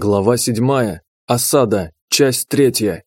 Глава 7. Осада. Часть 3.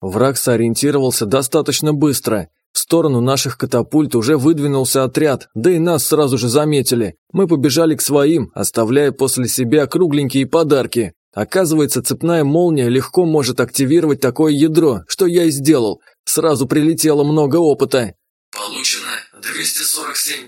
Враг сориентировался достаточно быстро. В сторону наших катапульт уже выдвинулся отряд, да и нас сразу же заметили. Мы побежали к своим, оставляя после себя кругленькие подарки. Оказывается, цепная молния легко может активировать такое ядро, что я и сделал. Сразу прилетело много опыта. Получено 247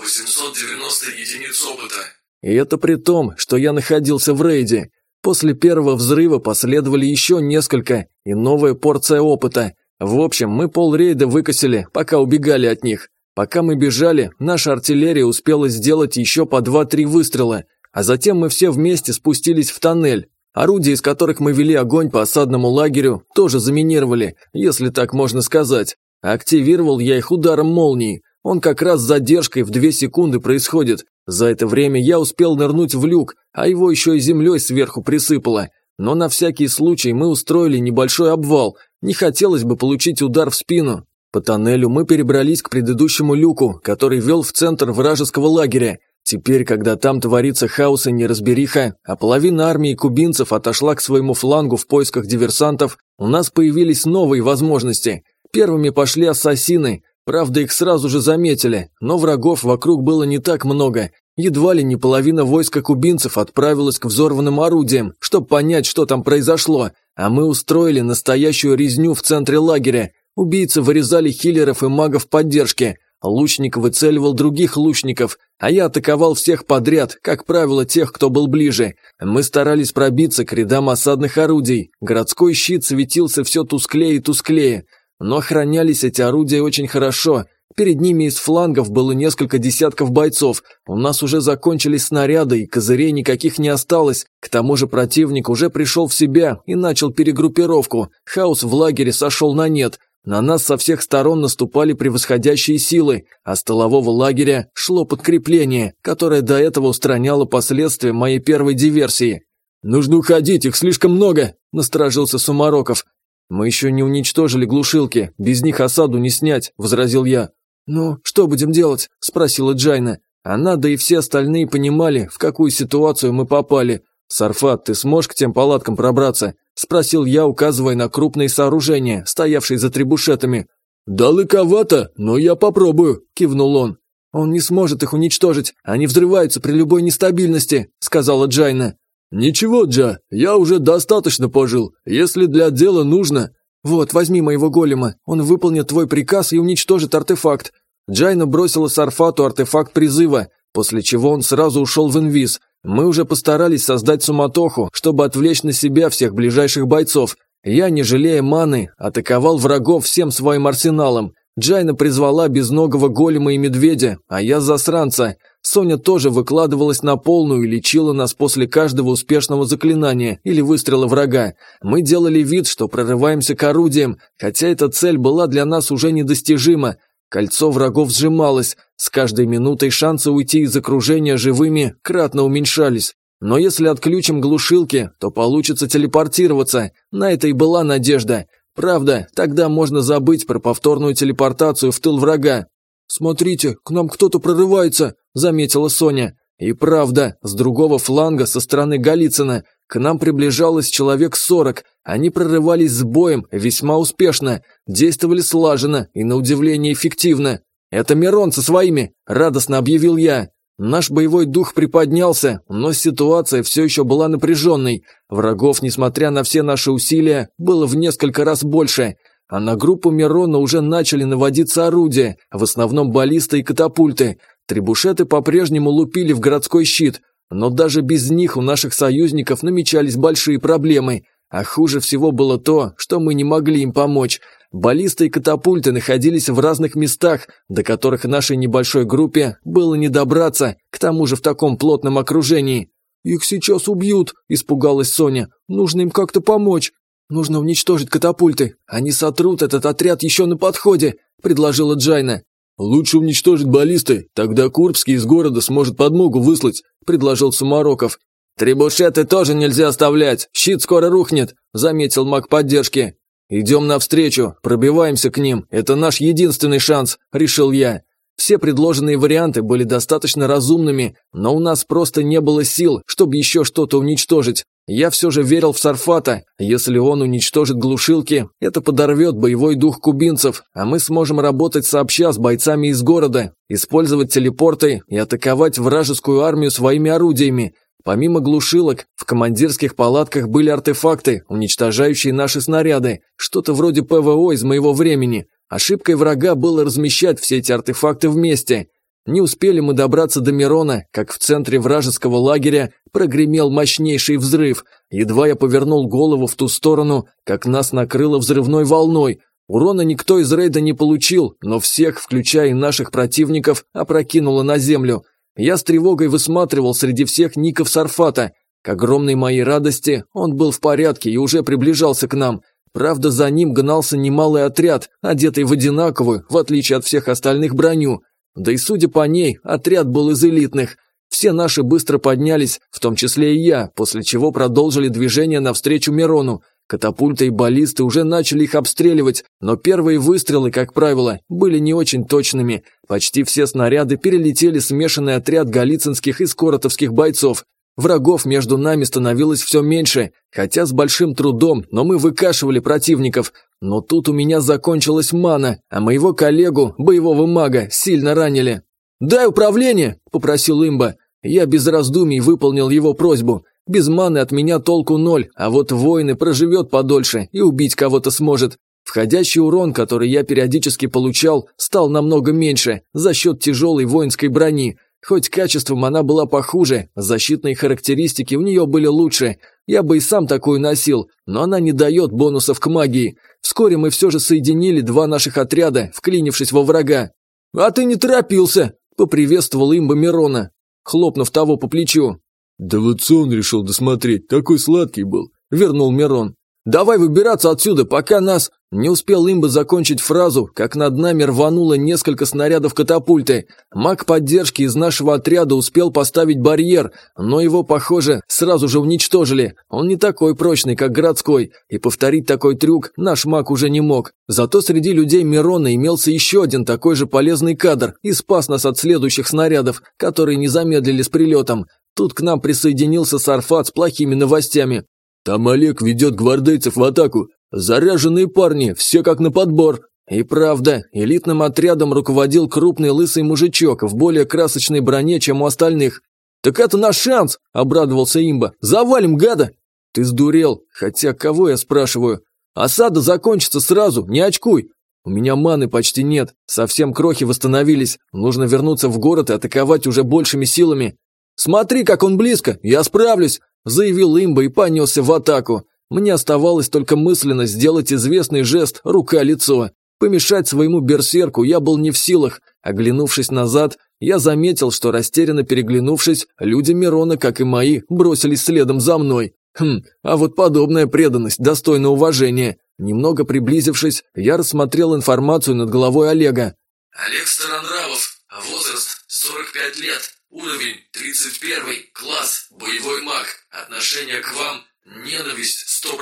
890 единиц опыта. И это при том, что я находился в рейде. После первого взрыва последовали еще несколько и новая порция опыта. В общем, мы полрейда выкосили, пока убегали от них. Пока мы бежали, наша артиллерия успела сделать еще по 2-3 выстрела, а затем мы все вместе спустились в тоннель. Орудия, из которых мы вели огонь по осадному лагерю, тоже заминировали, если так можно сказать. Активировал я их ударом молнии. Он как раз с задержкой в 2 секунды происходит, за это время я успел нырнуть в люк, а его еще и землей сверху присыпало. Но на всякий случай мы устроили небольшой обвал. Не хотелось бы получить удар в спину. По тоннелю мы перебрались к предыдущему люку, который вел в центр вражеского лагеря. Теперь, когда там творится хаос и неразбериха, а половина армии кубинцев отошла к своему флангу в поисках диверсантов, у нас появились новые возможности. Первыми пошли ассасины, Правда, их сразу же заметили, но врагов вокруг было не так много. Едва ли не половина войска кубинцев отправилась к взорванным орудиям, чтобы понять, что там произошло, а мы устроили настоящую резню в центре лагеря. Убийцы вырезали хиллеров и магов поддержки. Лучник выцеливал других лучников, а я атаковал всех подряд, как правило, тех, кто был ближе. Мы старались пробиться к рядам осадных орудий. Городской щит светился все тусклее и тусклее. Но охранялись эти орудия очень хорошо. Перед ними из флангов было несколько десятков бойцов. У нас уже закончились снаряды, и козырей никаких не осталось. К тому же противник уже пришел в себя и начал перегруппировку. Хаос в лагере сошел на нет. На нас со всех сторон наступали превосходящие силы, а с тылового лагеря шло подкрепление, которое до этого устраняло последствия моей первой диверсии. «Нужно уходить, их слишком много!» – насторожился Сумароков. «Мы еще не уничтожили глушилки, без них осаду не снять», – возразил я. «Ну, что будем делать?» – спросила Джайна. Она, да и все остальные понимали, в какую ситуацию мы попали. «Сарфат, ты сможешь к тем палаткам пробраться?» – спросил я, указывая на крупные сооружения, стоявшие за требушетами. «Далековато, но я попробую», – кивнул он. «Он не сможет их уничтожить, они взрываются при любой нестабильности», – сказала Джайна. «Ничего, Джа, я уже достаточно пожил, если для дела нужно». «Вот, возьми моего голема, он выполнит твой приказ и уничтожит артефакт». Джайна бросила Сарфату артефакт призыва, после чего он сразу ушел в инвиз. Мы уже постарались создать суматоху, чтобы отвлечь на себя всех ближайших бойцов. Я, не жалея маны, атаковал врагов всем своим арсеналом. Джайна призвала безногого голема и медведя, а я засранца. Соня тоже выкладывалась на полную и лечила нас после каждого успешного заклинания или выстрела врага. Мы делали вид, что прорываемся к орудиям, хотя эта цель была для нас уже недостижима. Кольцо врагов сжималось, с каждой минутой шансы уйти из окружения живыми кратно уменьшались. Но если отключим глушилки, то получится телепортироваться. На это и была надежда. Правда, тогда можно забыть про повторную телепортацию в тыл врага. «Смотрите, к нам кто-то прорывается», – заметила Соня. И правда, с другого фланга, со стороны Голицына, к нам приближалось человек сорок. Они прорывались с боем, весьма успешно, действовали слаженно и, на удивление, эффективно. «Это Мирон со своими!» – радостно объявил я. Наш боевой дух приподнялся, но ситуация все еще была напряженной. Врагов, несмотря на все наши усилия, было в несколько раз больше. А на группу Мирона уже начали наводиться орудия, в основном баллисты и катапульты. Требушеты по-прежнему лупили в городской щит, но даже без них у наших союзников намечались большие проблемы. А хуже всего было то, что мы не могли им помочь. Баллисты и катапульты находились в разных местах, до которых нашей небольшой группе было не добраться, к тому же в таком плотном окружении. «Их сейчас убьют», – испугалась Соня. «Нужно им как-то помочь». «Нужно уничтожить катапульты. Они сотрут этот отряд еще на подходе», – предложила Джайна. «Лучше уничтожить баллисты, тогда Курбский из города сможет подмогу выслать», – предложил Сумароков. «Требушеты тоже нельзя оставлять, щит скоро рухнет», – заметил маг поддержки. «Идем навстречу, пробиваемся к ним, это наш единственный шанс», – решил я. Все предложенные варианты были достаточно разумными, но у нас просто не было сил, чтобы еще что-то уничтожить. Я все же верил в Сарфата. Если он уничтожит глушилки, это подорвет боевой дух кубинцев, а мы сможем работать сообща с бойцами из города, использовать телепорты и атаковать вражескую армию своими орудиями. Помимо глушилок, в командирских палатках были артефакты, уничтожающие наши снаряды, что-то вроде ПВО из моего времени. Ошибкой врага было размещать все эти артефакты вместе. Не успели мы добраться до Мирона, как в центре вражеского лагеря прогремел мощнейший взрыв. Едва я повернул голову в ту сторону, как нас накрыло взрывной волной. Урона никто из рейда не получил, но всех, включая и наших противников, опрокинуло на землю – я с тревогой высматривал среди всех ников Сарфата. К огромной моей радости он был в порядке и уже приближался к нам. Правда, за ним гнался немалый отряд, одетый в одинаковую, в отличие от всех остальных, броню. Да и судя по ней, отряд был из элитных. Все наши быстро поднялись, в том числе и я, после чего продолжили движение навстречу Мирону. Катапульты и баллисты уже начали их обстреливать, но первые выстрелы, как правило, были не очень точными. Почти все снаряды перелетели смешанный отряд галицинских и скоротовских бойцов. Врагов между нами становилось все меньше, хотя с большим трудом, но мы выкашивали противников. Но тут у меня закончилась мана, а моего коллегу, боевого мага, сильно ранили. «Дай управление!» – попросил имба. Я без раздумий выполнил его просьбу – без маны от меня толку ноль, а вот воин и проживет подольше и убить кого-то сможет. Входящий урон, который я периодически получал, стал намного меньше за счет тяжелой воинской брони. Хоть качеством она была похуже, защитные характеристики у нее были лучше. Я бы и сам такую носил, но она не дает бонусов к магии. Вскоре мы все же соединили два наших отряда, вклинившись во врага. «А ты не торопился!» – поприветствовал имба Мирона, хлопнув того по плечу. «Да вот сон решил досмотреть, такой сладкий был», – вернул Мирон. «Давай выбираться отсюда, пока нас...» Не успел имба закончить фразу, как над нами рвануло несколько снарядов катапульты. Маг поддержки из нашего отряда успел поставить барьер, но его, похоже, сразу же уничтожили. Он не такой прочный, как городской, и повторить такой трюк наш маг уже не мог. Зато среди людей Мирона имелся еще один такой же полезный кадр и спас нас от следующих снарядов, которые не замедлили с прилетом. Тут к нам присоединился Сарфат с плохими новостями. «Там Олег ведет гвардейцев в атаку. Заряженные парни, все как на подбор». И правда, элитным отрядом руководил крупный лысый мужичок в более красочной броне, чем у остальных. «Так это наш шанс!» – обрадовался имба. «Завалим, гада!» «Ты сдурел. Хотя кого я спрашиваю? Осада закончится сразу, не очкуй!» «У меня маны почти нет. Совсем крохи восстановились. Нужно вернуться в город и атаковать уже большими силами. «Смотри, как он близко! Я справлюсь!» – заявил имба и понесся в атаку. Мне оставалось только мысленно сделать известный жест «рука-лицо». Помешать своему берсерку я был не в силах. Оглянувшись назад, я заметил, что растерянно переглянувшись, люди Мирона, как и мои, бросились следом за мной. Хм, а вот подобная преданность достойна уважения. Немного приблизившись, я рассмотрел информацию над головой Олега. Олег Старонравов, возраст 45 лет, Уровень 31, класс, боевой маг. Отношение к вам – ненависть 100%.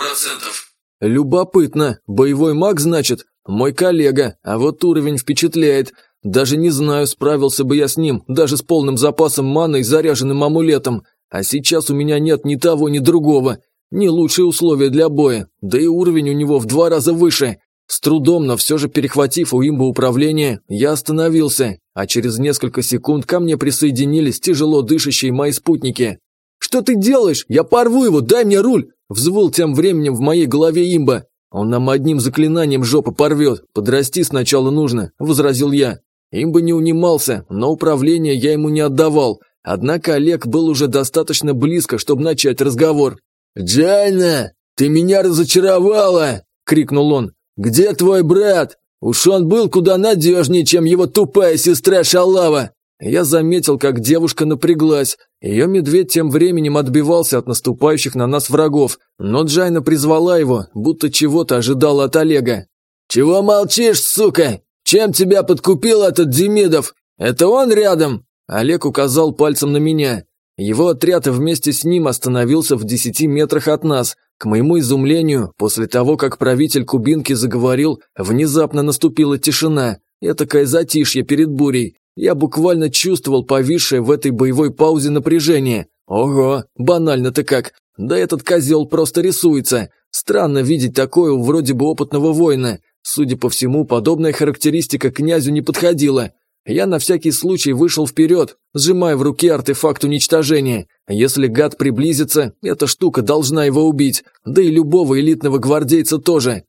Любопытно. Боевой маг, значит? Мой коллега, а вот уровень впечатляет. Даже не знаю, справился бы я с ним, даже с полным запасом маны и заряженным амулетом. А сейчас у меня нет ни того, ни другого. Не лучшие условия для боя, да и уровень у него в два раза выше. С трудом, но все же перехватив у имба управление, я остановился, а через несколько секунд ко мне присоединились тяжело дышащие мои спутники. «Что ты делаешь? Я порву его, дай мне руль!» Взвыл тем временем в моей голове имба. «Он нам одним заклинанием жопу порвет, подрасти сначала нужно», – возразил я. Имба не унимался, но управление я ему не отдавал, однако Олег был уже достаточно близко, чтобы начать разговор. «Джайна, ты меня разочаровала!» – крикнул он. «Где твой брат? Уж он был куда надежнее, чем его тупая сестра Шалава!» Я заметил, как девушка напряглась. Ее медведь тем временем отбивался от наступающих на нас врагов, но Джайна призвала его, будто чего-то ожидала от Олега. «Чего молчишь, сука? Чем тебя подкупил этот Демидов? Это он рядом?» Олег указал пальцем на меня. Его отряд вместе с ним остановился в десяти метрах от нас. К моему изумлению, после того, как правитель Кубинки заговорил, внезапно наступила тишина, этакое затишье перед бурей. Я буквально чувствовал повисшее в этой боевой паузе напряжение. Ого, банально-то как. Да этот козел просто рисуется. Странно видеть такое у вроде бы опытного воина. Судя по всему, подобная характеристика князю не подходила. Я на всякий случай вышел вперед, сжимая в руке артефакт уничтожения. Если гад приблизится, эта штука должна его убить, да и любого элитного гвардейца тоже.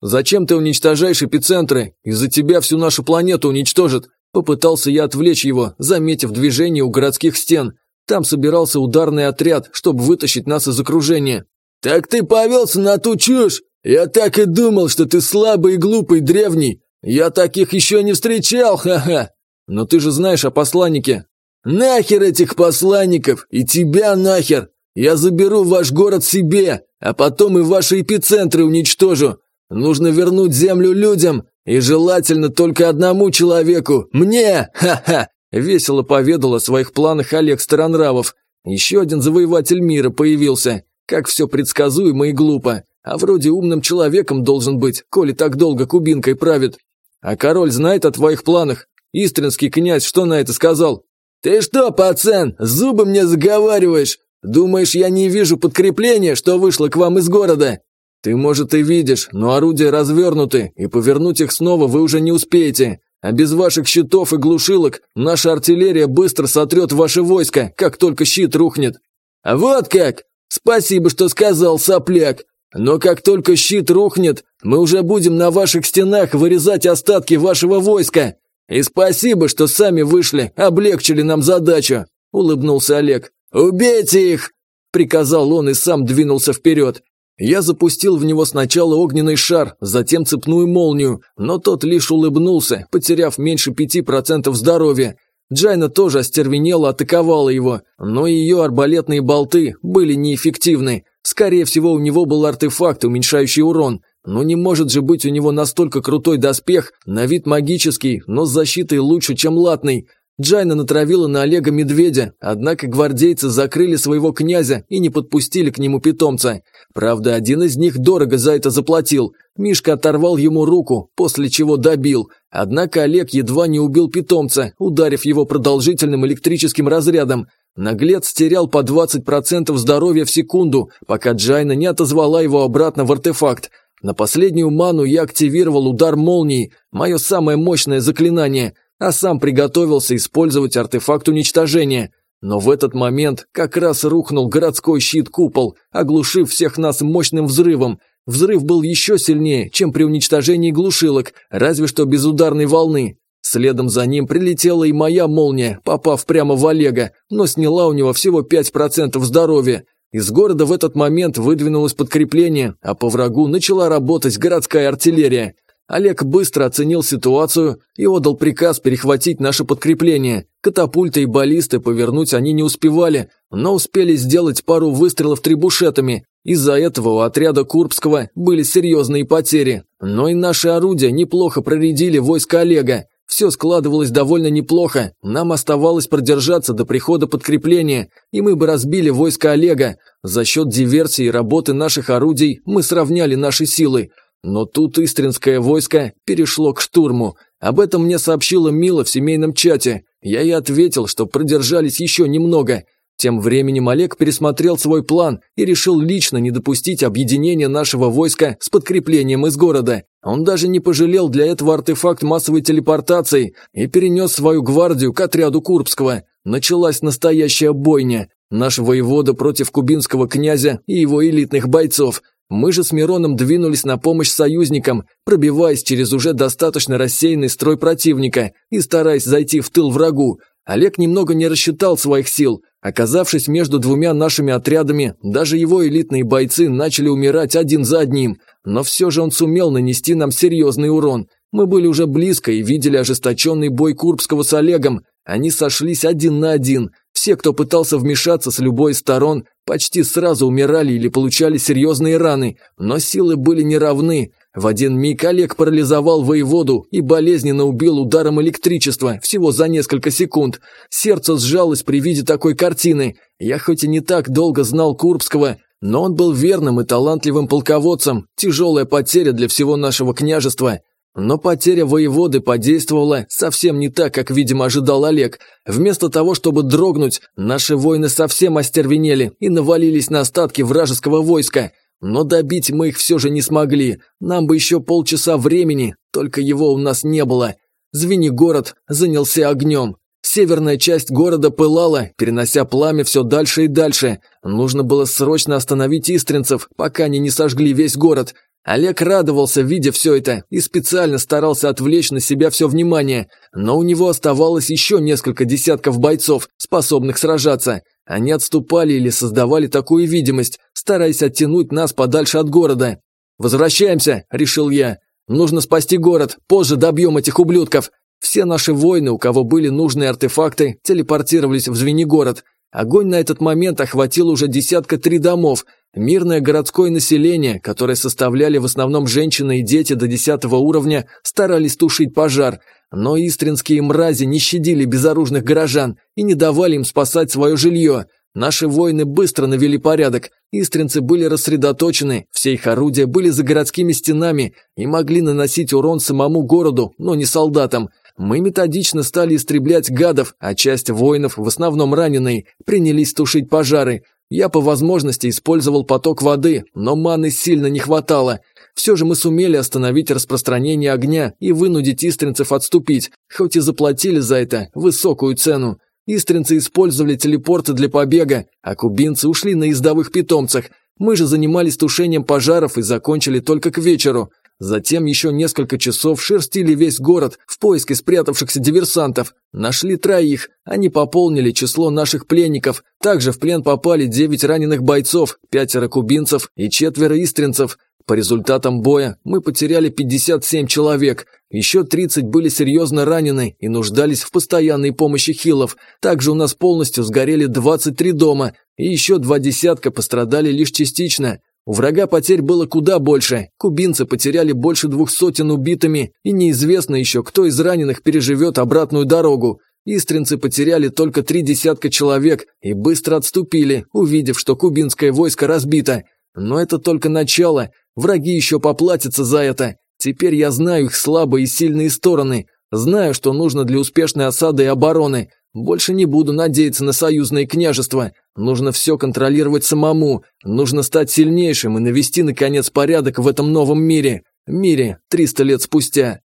«Зачем ты уничтожаешь эпицентры? Из-за тебя всю нашу планету уничтожат!» Попытался я отвлечь его, заметив движение у городских стен. Там собирался ударный отряд, чтобы вытащить нас из окружения. «Так ты повелся на ту чушь! Я так и думал, что ты слабый и глупый древний! Я таких еще не встречал, ха-ха!» «Но ты же знаешь о посланнике!» «Нахер этих посланников! И тебя нахер! Я заберу ваш город себе, а потом и ваши эпицентры уничтожу! Нужно вернуть землю людям, и желательно только одному человеку, мне! Ха-ха!» Весело поведал о своих планах Олег Старонравов. Еще один завоеватель мира появился. Как все предсказуемо и глупо. А вроде умным человеком должен быть, коли так долго кубинкой правит. А король знает о твоих планах? Истринский князь что на это сказал? «Ты что, пацан, зубы мне заговариваешь? Думаешь, я не вижу подкрепления, что вышло к вам из города? «Ты, может, и видишь, но орудия развернуты, и повернуть их снова вы уже не успеете. А без ваших щитов и глушилок наша артиллерия быстро сотрет ваше войско, как только щит рухнет». «А вот как! Спасибо, что сказал, сопляк! Но как только щит рухнет, мы уже будем на ваших стенах вырезать остатки вашего войска. И спасибо, что сами вышли, облегчили нам задачу», – улыбнулся Олег. «Убейте их!» – приказал он и сам двинулся вперед. Я запустил в него сначала огненный шар, затем цепную молнию, но тот лишь улыбнулся, потеряв меньше пяти процентов здоровья. Джайна тоже остервенела, атаковала его, но ее арбалетные болты были неэффективны. Скорее всего, у него был артефакт, уменьшающий урон. Но не может же быть у него настолько крутой доспех, на вид магический, но с защитой лучше, чем латный. Джайна натравила на Олега медведя, однако гвардейцы закрыли своего князя и не подпустили к нему питомца. Правда, один из них дорого за это заплатил. Мишка оторвал ему руку, после чего добил. Однако Олег едва не убил питомца, ударив его продолжительным электрическим разрядом. Наглец терял по 20% здоровья в секунду, пока Джайна не отозвала его обратно в артефакт. На последнюю ману я активировал удар молнии, мое самое мощное заклинание – а сам приготовился использовать артефакт уничтожения. Но в этот момент как раз рухнул городской щит-купол, оглушив всех нас мощным взрывом. Взрыв был еще сильнее, чем при уничтожении глушилок, разве что без ударной волны. Следом за ним прилетела и моя молния, попав прямо в Олега, но сняла у него всего 5% здоровья. Из города в этот момент выдвинулось подкрепление, а по врагу начала работать городская артиллерия. Олег быстро оценил ситуацию и отдал приказ перехватить наше подкрепление. Катапульты и баллисты повернуть они не успевали, но успели сделать пару выстрелов трибушетами. Из-за этого у отряда Курбского были серьезные потери. Но и наши орудия неплохо проредили войско Олега. Все складывалось довольно неплохо, нам оставалось продержаться до прихода подкрепления, и мы бы разбили войско Олега. За счет диверсии и работы наших орудий мы сравняли наши силы, но тут истринское войско перешло к штурму. Об этом мне сообщила Мила в семейном чате. Я ей ответил, что продержались еще немного. Тем временем Олег пересмотрел свой план и решил лично не допустить объединения нашего войска с подкреплением из города. Он даже не пожалел для этого артефакт массовой телепортации и перенес свою гвардию к отряду Курбского. Началась настоящая бойня. Наш воевода против кубинского князя и его элитных бойцов. Мы же с Мироном двинулись на помощь союзникам, пробиваясь через уже достаточно рассеянный строй противника и стараясь зайти в тыл врагу. Олег немного не рассчитал своих сил. Оказавшись между двумя нашими отрядами, даже его элитные бойцы начали умирать один за одним. Но все же он сумел нанести нам серьезный урон. Мы были уже близко и видели ожесточенный бой Курбского с Олегом. Они сошлись один на один. Все, кто пытался вмешаться с любой из сторон, почти сразу умирали или получали серьезные раны, но силы были неравны. В один миг Олег парализовал воеводу и болезненно убил ударом электричества всего за несколько секунд. Сердце сжалось при виде такой картины. Я хоть и не так долго знал Курбского, но он был верным и талантливым полководцем, тяжелая потеря для всего нашего княжества. Но потеря воеводы подействовала совсем не так, как, видимо, ожидал Олег. Вместо того, чтобы дрогнуть, наши воины совсем остервенели и навалились на остатки вражеского войска. Но добить мы их все же не смогли. Нам бы еще полчаса времени, только его у нас не было. Звенигород занялся огнем. Северная часть города пылала, перенося пламя все дальше и дальше. Нужно было срочно остановить истринцев, пока они не сожгли весь город. Олег радовался, видя все это, и специально старался отвлечь на себя все внимание, но у него оставалось еще несколько десятков бойцов, способных сражаться. Они отступали или создавали такую видимость, стараясь оттянуть нас подальше от города. «Возвращаемся», – решил я. «Нужно спасти город, позже добьем этих ублюдков». Все наши воины, у кого были нужные артефакты, телепортировались в Звенигород. Огонь на этот момент охватил уже десятка три домов. Мирное городское население, которое составляли в основном женщины и дети до десятого уровня, старались тушить пожар. Но истринские мрази не щадили безоружных горожан и не давали им спасать свое жилье. Наши воины быстро навели порядок. Истринцы были рассредоточены, все их орудия были за городскими стенами и могли наносить урон самому городу, но не солдатам. Мы методично стали истреблять гадов, а часть воинов, в основном раненые, принялись тушить пожары. Я по возможности использовал поток воды, но маны сильно не хватало. Все же мы сумели остановить распространение огня и вынудить истринцев отступить, хоть и заплатили за это высокую цену. Истринцы использовали телепорты для побега, а кубинцы ушли на ездовых питомцах. Мы же занимались тушением пожаров и закончили только к вечеру. Затем еще несколько часов шерстили весь город в поиске спрятавшихся диверсантов. Нашли троих, они пополнили число наших пленников. Также в плен попали девять раненых бойцов, пятеро кубинцев и четверо истринцев. По результатам боя мы потеряли 57 человек, еще 30 были серьезно ранены и нуждались в постоянной помощи хилов. Также у нас полностью сгорели 23 дома, и еще два десятка пострадали лишь частично. У врага потерь было куда больше. Кубинцы потеряли больше двух сотен убитыми, и неизвестно еще, кто из раненых переживет обратную дорогу. Истринцы потеряли только три десятка человек и быстро отступили, увидев, что кубинское войско разбито. Но это только начало, враги еще поплатятся за это. Теперь я знаю их слабые и сильные стороны, знаю, что нужно для успешной осады и обороны. Больше не буду надеяться на союзные княжества. Нужно все контролировать самому. Нужно стать сильнейшим и навести, наконец, порядок в этом новом мире. Мире 300 лет спустя.